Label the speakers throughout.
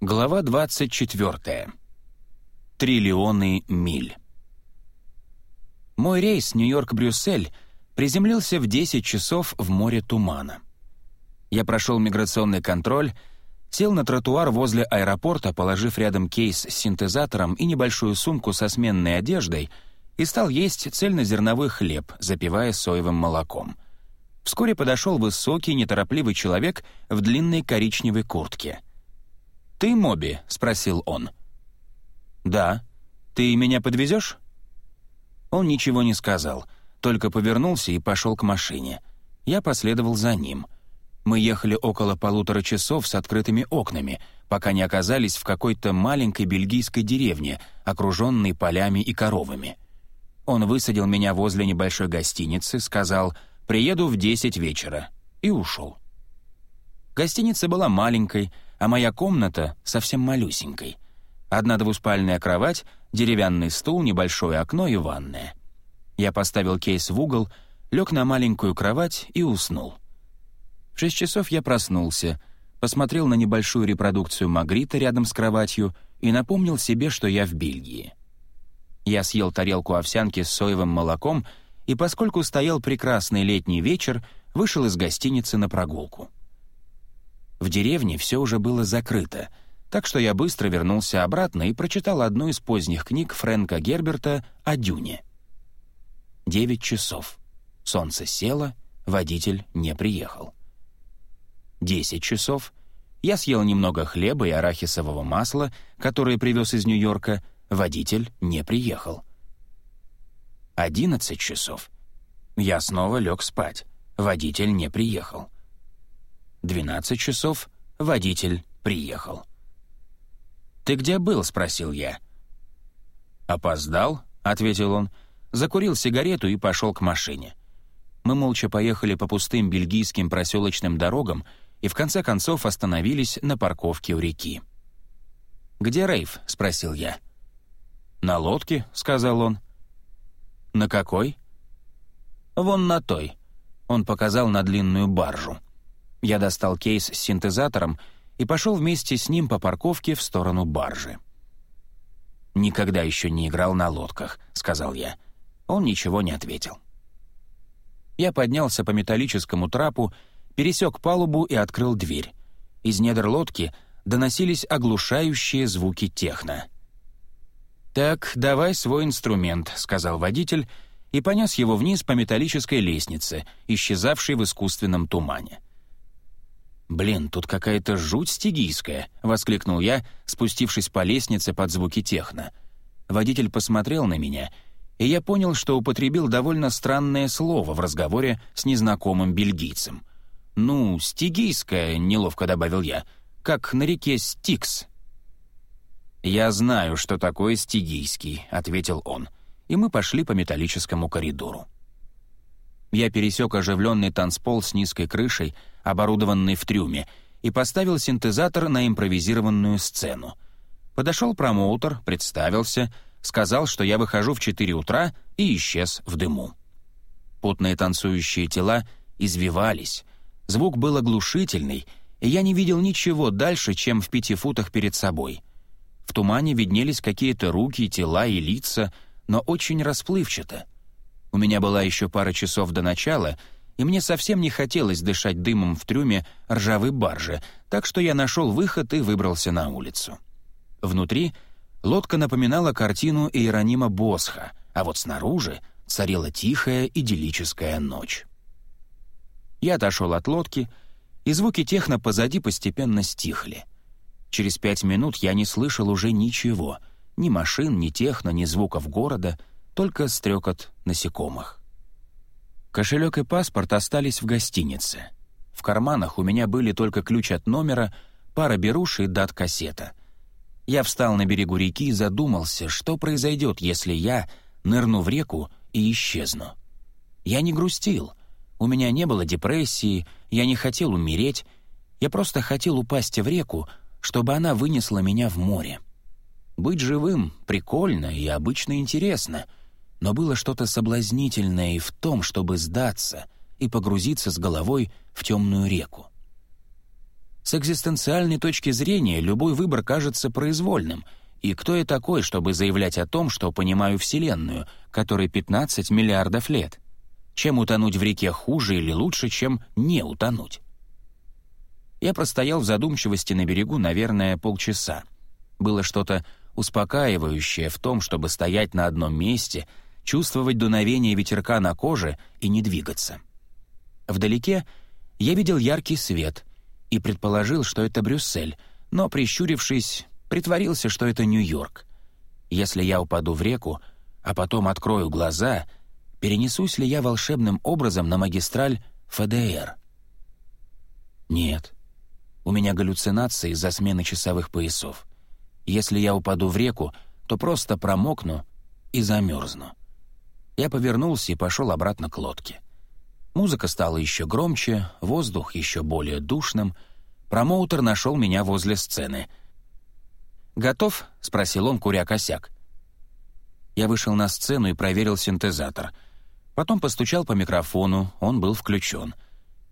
Speaker 1: Глава 24. Триллионы миль. Мой рейс Нью-Йорк-Брюссель приземлился в 10 часов в море тумана. Я прошел миграционный контроль, сел на тротуар возле аэропорта, положив рядом кейс с синтезатором и небольшую сумку со сменной одеждой, и стал есть цельнозерновой хлеб, запивая соевым молоком. Вскоре подошел высокий, неторопливый человек в длинной коричневой куртке — «Ты Моби?» — спросил он. «Да. Ты меня подвезешь?» Он ничего не сказал, только повернулся и пошел к машине. Я последовал за ним. Мы ехали около полутора часов с открытыми окнами, пока не оказались в какой-то маленькой бельгийской деревне, окруженной полями и коровами. Он высадил меня возле небольшой гостиницы, сказал «приеду в десять вечера» и ушел. Гостиница была маленькой, а моя комната совсем малюсенькой. Одна двуспальная кровать, деревянный стул, небольшое окно и ванная. Я поставил кейс в угол, лег на маленькую кровать и уснул. В шесть часов я проснулся, посмотрел на небольшую репродукцию Магрита рядом с кроватью и напомнил себе, что я в Бельгии. Я съел тарелку овсянки с соевым молоком и, поскольку стоял прекрасный летний вечер, вышел из гостиницы на прогулку. В деревне все уже было закрыто, так что я быстро вернулся обратно и прочитал одну из поздних книг Фрэнка Герберта о Дюне. Девять часов. Солнце село, водитель не приехал. Десять часов. Я съел немного хлеба и арахисового масла, которое привез из Нью-Йорка, водитель не приехал. Одиннадцать часов. Я снова лег спать, водитель не приехал. 12 часов водитель приехал. «Ты где был?» — спросил я. «Опоздал», — ответил он, закурил сигарету и пошел к машине. Мы молча поехали по пустым бельгийским проселочным дорогам и в конце концов остановились на парковке у реки. «Где Рейв?» — спросил я. «На лодке», — сказал он. «На какой?» «Вон на той». Он показал на длинную баржу. Я достал кейс с синтезатором и пошел вместе с ним по парковке в сторону баржи. «Никогда еще не играл на лодках», — сказал я. Он ничего не ответил. Я поднялся по металлическому трапу, пересек палубу и открыл дверь. Из недр лодки доносились оглушающие звуки техно. «Так, давай свой инструмент», — сказал водитель, и понес его вниз по металлической лестнице, исчезавшей в искусственном тумане. «Блин, тут какая-то жуть стигийская!» — воскликнул я, спустившись по лестнице под звуки техно. Водитель посмотрел на меня, и я понял, что употребил довольно странное слово в разговоре с незнакомым бельгийцем. «Ну, стигийская», — неловко добавил я, — «как на реке Стикс». «Я знаю, что такое стигийский», — ответил он, и мы пошли по металлическому коридору. Я пересек оживленный танцпол с низкой крышей, оборудованный в трюме, и поставил синтезатор на импровизированную сцену. Подошел промоутер, представился, сказал, что я выхожу в 4 утра и исчез в дыму. Потные танцующие тела извивались. Звук был оглушительный, и я не видел ничего дальше, чем в пяти футах перед собой. В тумане виднелись какие-то руки, тела и лица, но очень расплывчато. У меня была еще пара часов до начала — и мне совсем не хотелось дышать дымом в трюме ржавой баржи, так что я нашел выход и выбрался на улицу. Внутри лодка напоминала картину Иеронима Босха, а вот снаружи царила тихая идиллическая ночь. Я отошел от лодки, и звуки техно позади постепенно стихли. Через пять минут я не слышал уже ничего, ни машин, ни техно, ни звуков города, только стрекот насекомых. Кошелек и паспорт остались в гостинице. В карманах у меня были только ключ от номера, пара беруш и дат-кассета. Я встал на берегу реки и задумался, что произойдет, если я нырну в реку и исчезну. Я не грустил. У меня не было депрессии, я не хотел умереть. Я просто хотел упасть в реку, чтобы она вынесла меня в море. Быть живым прикольно и обычно интересно — но было что-то соблазнительное и в том, чтобы сдаться и погрузиться с головой в темную реку. С экзистенциальной точки зрения любой выбор кажется произвольным, и кто я такой, чтобы заявлять о том, что понимаю Вселенную, которой 15 миллиардов лет? Чем утонуть в реке хуже или лучше, чем не утонуть? Я простоял в задумчивости на берегу, наверное, полчаса. Было что-то успокаивающее в том, чтобы стоять на одном месте, чувствовать дуновение ветерка на коже и не двигаться. Вдалеке я видел яркий свет и предположил, что это Брюссель, но, прищурившись, притворился, что это Нью-Йорк. Если я упаду в реку, а потом открою глаза, перенесусь ли я волшебным образом на магистраль ФДР? Нет. У меня галлюцинации из-за смены часовых поясов. Если я упаду в реку, то просто промокну и замерзну. Я повернулся и пошел обратно к лодке. Музыка стала еще громче, воздух еще более душным. Промоутер нашел меня возле сцены. «Готов?» — спросил он, куря косяк. Я вышел на сцену и проверил синтезатор. Потом постучал по микрофону, он был включен.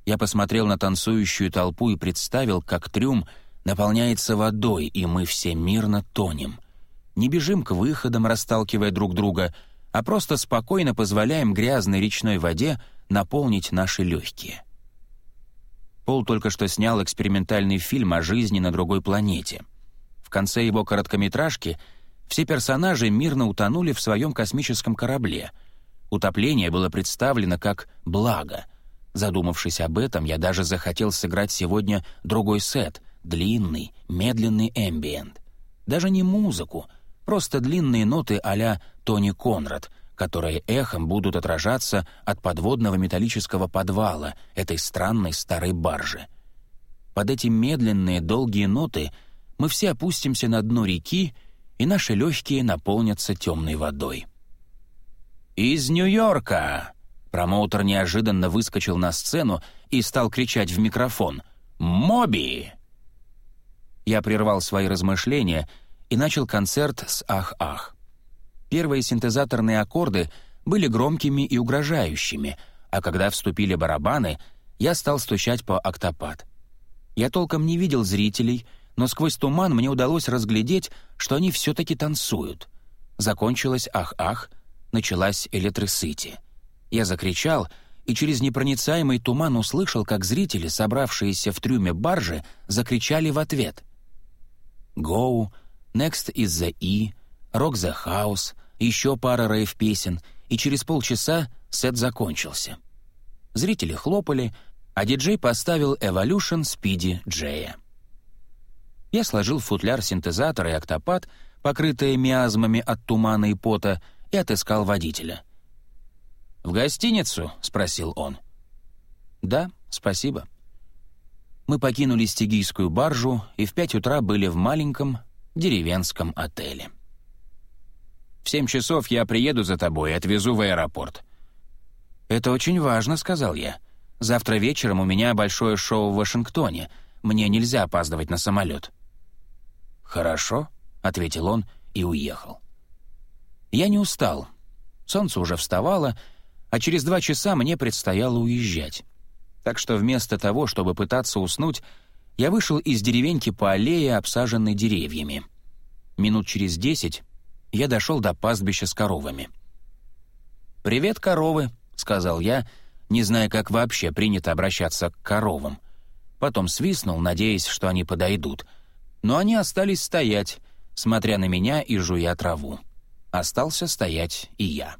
Speaker 1: Я посмотрел на танцующую толпу и представил, как трюм наполняется водой, и мы все мирно тонем. Не бежим к выходам, расталкивая друг друга, а просто спокойно позволяем грязной речной воде — наполнить наши легкие. Пол только что снял экспериментальный фильм о жизни на другой планете. В конце его короткометражки все персонажи мирно утонули в своем космическом корабле. Утопление было представлено как благо. Задумавшись об этом, я даже захотел сыграть сегодня другой сет — длинный, медленный эмбиент. Даже не музыку, просто длинные ноты а-ля Тони Конрад — которые эхом будут отражаться от подводного металлического подвала этой странной старой баржи. Под эти медленные долгие ноты мы все опустимся на дно реки, и наши легкие наполнятся темной водой. «Из Нью-Йорка!» Промоутер неожиданно выскочил на сцену и стал кричать в микрофон «Моби!». Я прервал свои размышления и начал концерт с «Ах-ах». Первые синтезаторные аккорды были громкими и угрожающими, а когда вступили барабаны, я стал стучать по октопад. Я толком не видел зрителей, но сквозь туман мне удалось разглядеть, что они все-таки танцуют. Закончилось «Ах-ах», началась «Электросити». Я закричал, и через непроницаемый туман услышал, как зрители, собравшиеся в трюме баржи, закричали в ответ. «Go», «Next is the E», «Rock the House», еще пара рейв-песен, и через полчаса сет закончился. Зрители хлопали, а диджей поставил Evolution Speedy Джея. Я сложил футляр синтезатора и октопад, покрытые миазмами от тумана и пота, и отыскал водителя. «В гостиницу?» — спросил он. «Да, спасибо». Мы покинули стигийскую баржу и в пять утра были в маленьком деревенском отеле. В семь часов я приеду за тобой и отвезу в аэропорт». «Это очень важно», — сказал я. «Завтра вечером у меня большое шоу в Вашингтоне. Мне нельзя опаздывать на самолет». «Хорошо», — ответил он и уехал. Я не устал. Солнце уже вставало, а через два часа мне предстояло уезжать. Так что вместо того, чтобы пытаться уснуть, я вышел из деревеньки по аллее, обсаженной деревьями. Минут через десять я дошел до пастбища с коровами. «Привет, коровы», — сказал я, не зная, как вообще принято обращаться к коровам. Потом свистнул, надеясь, что они подойдут. Но они остались стоять, смотря на меня и жуя траву. Остался стоять и я.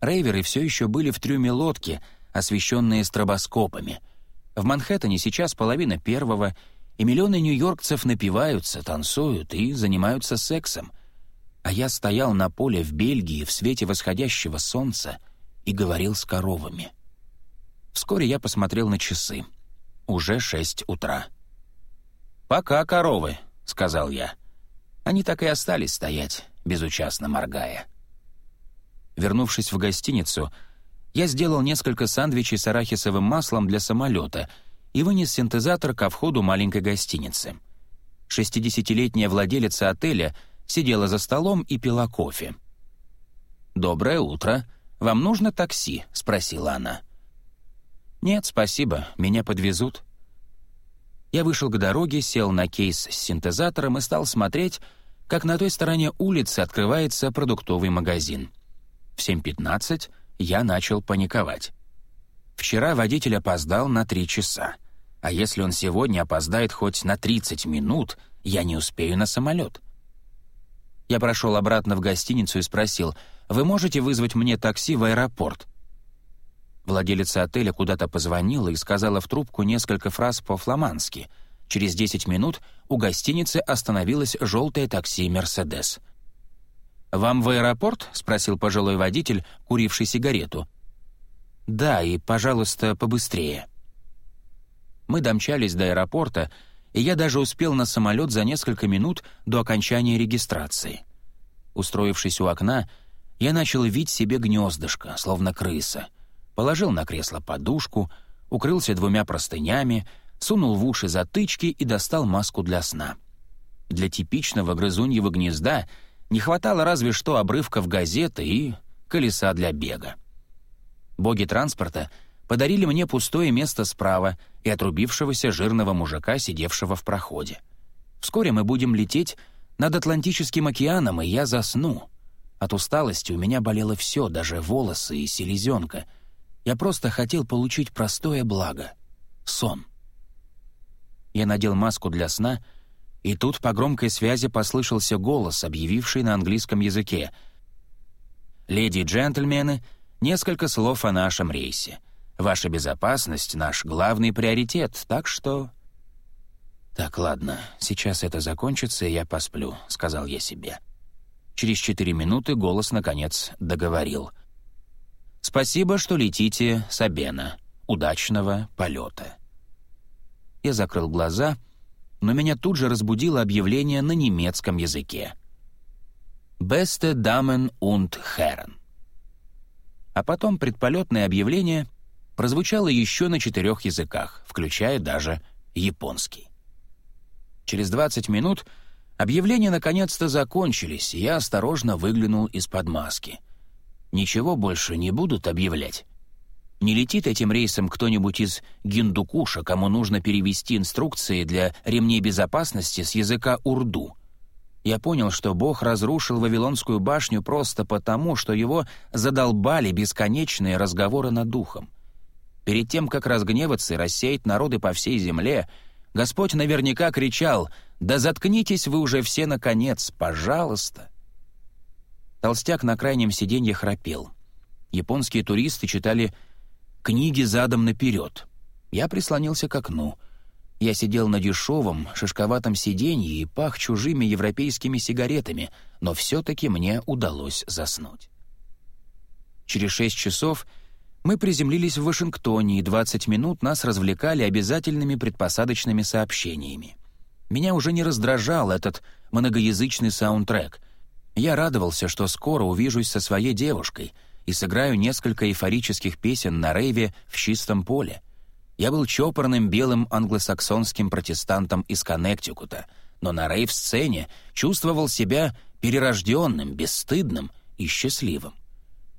Speaker 1: Рейверы все еще были в трюме лодки, освещенные стробоскопами. В Манхэттене сейчас половина первого, и миллионы нью-йоркцев напиваются, танцуют и занимаются сексом а я стоял на поле в Бельгии в свете восходящего солнца и говорил с коровами. Вскоре я посмотрел на часы. Уже шесть утра. «Пока, коровы», — сказал я. Они так и остались стоять, безучастно моргая. Вернувшись в гостиницу, я сделал несколько сандвичей с арахисовым маслом для самолета и вынес синтезатор ко входу маленькой гостиницы. Шестидесятилетняя владелица отеля — сидела за столом и пила кофе. «Доброе утро. Вам нужно такси?» — спросила она. «Нет, спасибо, меня подвезут». Я вышел к дороге, сел на кейс с синтезатором и стал смотреть, как на той стороне улицы открывается продуктовый магазин. В 7.15 я начал паниковать. Вчера водитель опоздал на три часа. А если он сегодня опоздает хоть на 30 минут, я не успею на самолет. Я прошел обратно в гостиницу и спросил, «Вы можете вызвать мне такси в аэропорт?» Владелица отеля куда-то позвонила и сказала в трубку несколько фраз по-фламандски. Через 10 минут у гостиницы остановилось желтое такси «Мерседес». «Вам в аэропорт?» — спросил пожилой водитель, куривший сигарету. «Да, и, пожалуйста, побыстрее». Мы домчались до аэропорта, и я даже успел на самолет за несколько минут до окончания регистрации. Устроившись у окна, я начал видеть себе гнездышко, словно крыса — положил на кресло подушку, укрылся двумя простынями, сунул в уши затычки и достал маску для сна. Для типичного грызуньего гнезда не хватало разве что обрывков газеты и колеса для бега. Боги транспорта подарили мне пустое место справа и отрубившегося жирного мужика, сидевшего в проходе. Вскоре мы будем лететь над Атлантическим океаном, и я засну. От усталости у меня болело все, даже волосы и селезенка — я просто хотел получить простое благо — сон. Я надел маску для сна, и тут по громкой связи послышался голос, объявивший на английском языке. «Леди и джентльмены, несколько слов о нашем рейсе. Ваша безопасность — наш главный приоритет, так что...» «Так, ладно, сейчас это закончится, и я посплю», — сказал я себе. Через четыре минуты голос, наконец, договорил — Спасибо, что летите с Абена. Удачного полета. Я закрыл глаза, но меня тут же разбудило объявление на немецком языке. «Beste Damen und Herren». А потом предполетное объявление прозвучало еще на четырех языках, включая даже японский. Через 20 минут объявления наконец-то закончились, и я осторожно выглянул из-под маски — Ничего больше не будут объявлять. Не летит этим рейсом кто-нибудь из Гиндукуша, кому нужно перевести инструкции для ремней безопасности с языка урду. Я понял, что Бог разрушил Вавилонскую башню просто потому, что его задолбали бесконечные разговоры над духом. Перед тем, как разгневаться и рассеять народы по всей земле, Господь наверняка кричал «Да заткнитесь вы уже все, наконец, пожалуйста!» Толстяк на крайнем сиденье храпел. Японские туристы читали книги задом наперед. Я прислонился к окну. Я сидел на дешевом, шишковатом сиденье и пах чужими европейскими сигаретами, но все-таки мне удалось заснуть. Через шесть часов мы приземлились в Вашингтоне, и 20 минут нас развлекали обязательными предпосадочными сообщениями. Меня уже не раздражал этот многоязычный саундтрек — я радовался, что скоро увижусь со своей девушкой и сыграю несколько эйфорических песен на рейве в чистом поле. Я был чопорным белым англосаксонским протестантом из Коннектикута, но на рейв-сцене чувствовал себя перерожденным, бесстыдным и счастливым.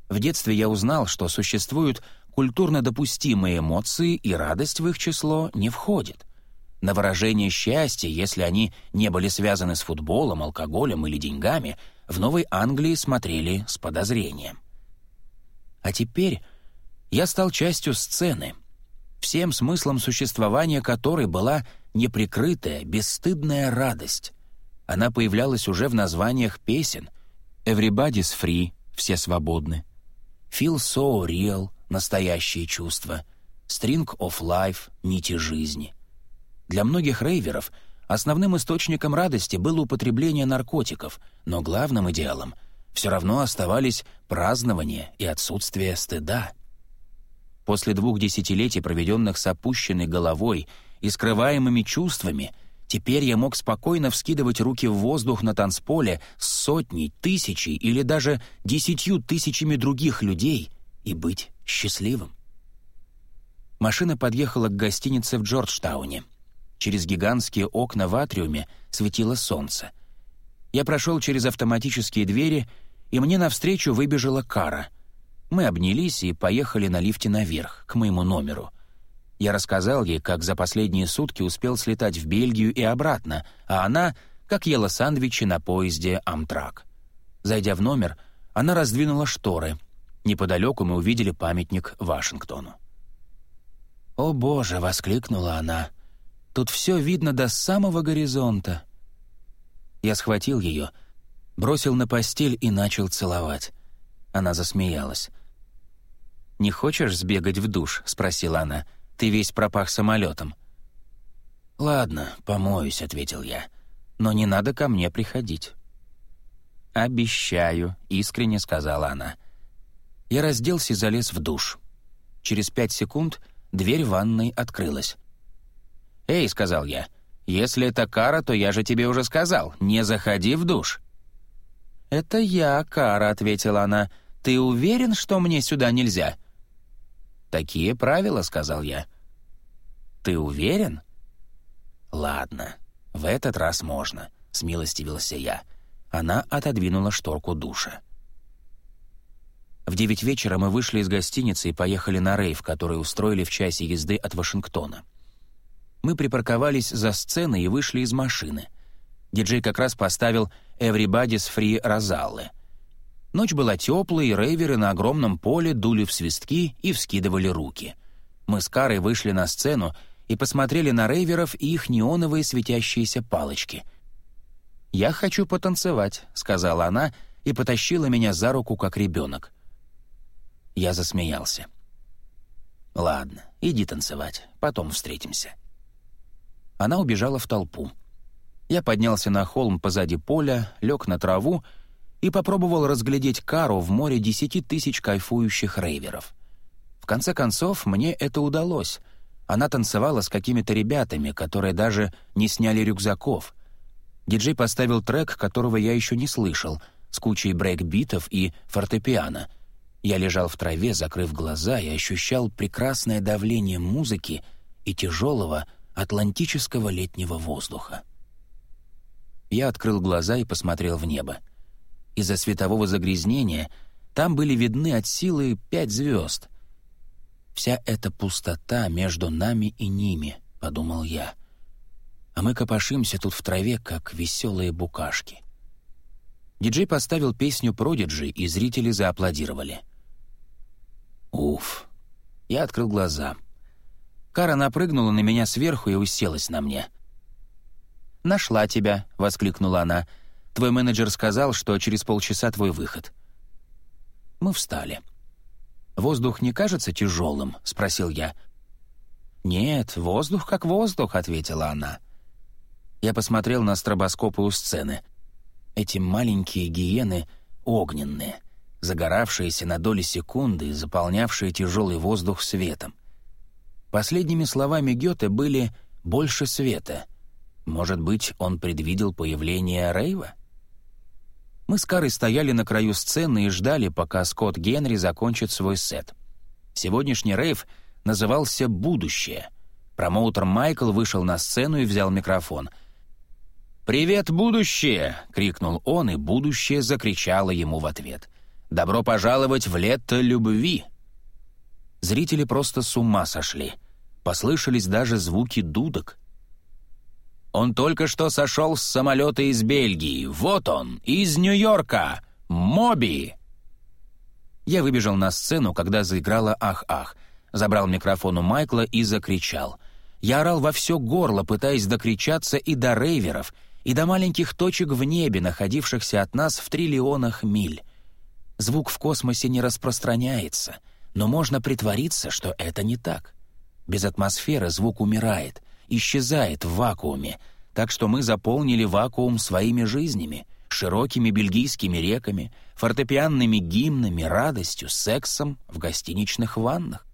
Speaker 1: В детстве я узнал, что существуют культурно допустимые эмоции, и радость в их число не входит. На выражение счастья, если они не были связаны с футболом, алкоголем или деньгами — в Новой Англии смотрели с подозрением. А теперь я стал частью сцены, всем смыслом существования которой была неприкрытая, бесстыдная радость. Она появлялась уже в названиях песен «Everybody's free» — «Все свободны», «Feel so real» — «Настоящие чувства», «String of life» — «Нити жизни». Для многих рейверов — Основным источником радости было употребление наркотиков, но главным идеалом все равно оставались празднование и отсутствие стыда. После двух десятилетий, проведенных с опущенной головой и скрываемыми чувствами, теперь я мог спокойно вскидывать руки в воздух на танцполе с сотней, тысячей или даже десятью тысячами других людей и быть счастливым. Машина подъехала к гостинице в Джорджтауне — Через гигантские окна в атриуме светило солнце. Я прошел через автоматические двери, и мне навстречу выбежала Кара. Мы обнялись и поехали на лифте наверх, к моему номеру. Я рассказал ей, как за последние сутки успел слетать в Бельгию и обратно, а она — как ела сандвичи на поезде «Амтрак». Зайдя в номер, она раздвинула шторы. Неподалеку мы увидели памятник Вашингтону. «О боже!» — воскликнула она. «Тут все видно до самого горизонта». Я схватил ее, бросил на постель и начал целовать. Она засмеялась. «Не хочешь сбегать в душ?» — спросила она. «Ты весь пропах самолетом». «Ладно, помоюсь», — ответил я но не надо ко мне приходить». «Обещаю», — искренне сказала она. Я разделся и залез в душ. Через пять секунд дверь ванной открылась. «Эй», — сказал я, — «если это кара, то я же тебе уже сказал, не заходи в душ». «Это я, Кара», — ответила она. «Ты уверен, что мне сюда нельзя?» «Такие правила», — сказал я. «Ты уверен?» «Ладно, «В этот раз можно», — смилостивился я. Она отодвинула шторку душа. В девять вечера мы вышли из гостиницы и поехали на рейв, который устроили в часе езды от Вашингтона. Мы припарковались за сценой и вышли из машины. Диджей как раз поставил «Everybody's Free Розаллы». Ночь была теплой, и рейверы на огромном поле дули в свистки и вскидывали руки. Мы с Карой вышли на сцену и посмотрели на рейверов и их неоновые светящиеся палочки. «Я хочу потанцевать», — сказала она и потащила меня за руку, как ребенок. Я засмеялся. «Ладно, иди танцевать, потом встретимся». Она убежала в толпу. Я поднялся на холм позади поля, лег на траву и попробовал разглядеть кару в море десяти тысяч кайфующих рейверов. В конце концов, мне это удалось — она танцевала с какими-то ребятами, которые даже не сняли рюкзаков. Диджей поставил трек, которого я еще не слышал, с кучей брейк-битов и фортепиано. Я лежал в траве, закрыв глаза, и ощущал прекрасное давление музыки и тяжелого атлантического летнего воздуха. Я открыл глаза и посмотрел в небо. Из-за светового загрязнения там были видны от силы пять звезд — Вся эта пустота между нами и ними, — подумал я. А мы копошимся тут в траве, как веселые букашки. Диджей поставил песню «Продиджи», и зрители зааплодировали. Уф. Я открыл глаза. Кара напрыгнула на меня сверху и уселась на мне. «Нашла тебя», — воскликнула она. «Твой менеджер сказал, что через полчаса твой выход». Мы встали. «Воздух не кажется тяжелым?» — спросил я. «Нет, воздух как воздух», — ответила она. Я посмотрел на стробоскопы у сцены. Эти маленькие гиены огненные, загоравшиеся на доли секунды и заполнявшие тяжелый воздух светом. Последними словами Гёте были «больше света». Может быть, он предвидел появление Рейва? Мы с Карой стояли на краю сцены и ждали, пока Скотт Генри закончит свой сет. Сегодняшний рейв назывался «Будущее». Промоутер Майкл вышел на сцену и взял микрофон. «Привет, будущее!» — крикнул он, и будущее закричало ему в ответ. «Добро пожаловать в лето любви!» Зрители просто с ума сошли. Послышались даже звуки дудок. Он только что сошел с самолета из Бельгии. Вот он, из Нью-Йорка! Моби!» Я выбежал на сцену, когда заиграла «Ах-ах», забрал микрофон у Майкла и закричал. Я орал во все горло, пытаясь докричаться и до рейверов, и до маленьких точек в небе, находившихся от нас в триллионах миль. Звук в космосе не распространяется, но можно притвориться, что это не так. Без атмосферы звук умирает — исчезает в вакууме, так что мы заполнили вакуум своими жизнями, широкими бельгийскими реками, фортепианными гимнами, радостью, сексом в гостиничных ваннах.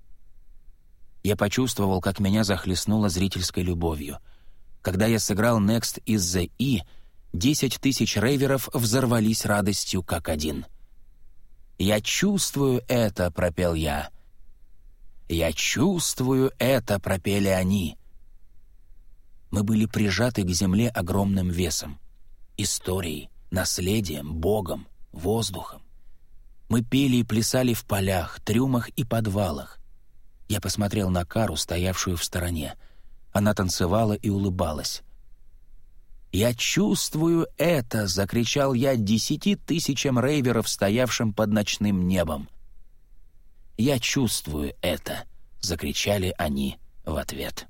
Speaker 1: Я почувствовал, как меня захлестнуло зрительской любовью. Когда я сыграл «Next is the E», десять тысяч рейверов взорвались радостью как один. «Я чувствую это», — пропел я. «Я чувствую это», — пропели они. Мы были прижаты к земле огромным весом. Историей, наследием, Богом, воздухом. Мы пели и плясали в полях, трюмах и подвалах. Я посмотрел на Кару, стоявшую в стороне. Она танцевала и улыбалась. «Я чувствую это!» — закричал я десяти тысячам рейверов, стоявшим под ночным небом. «Я чувствую это!» — закричали они в ответ.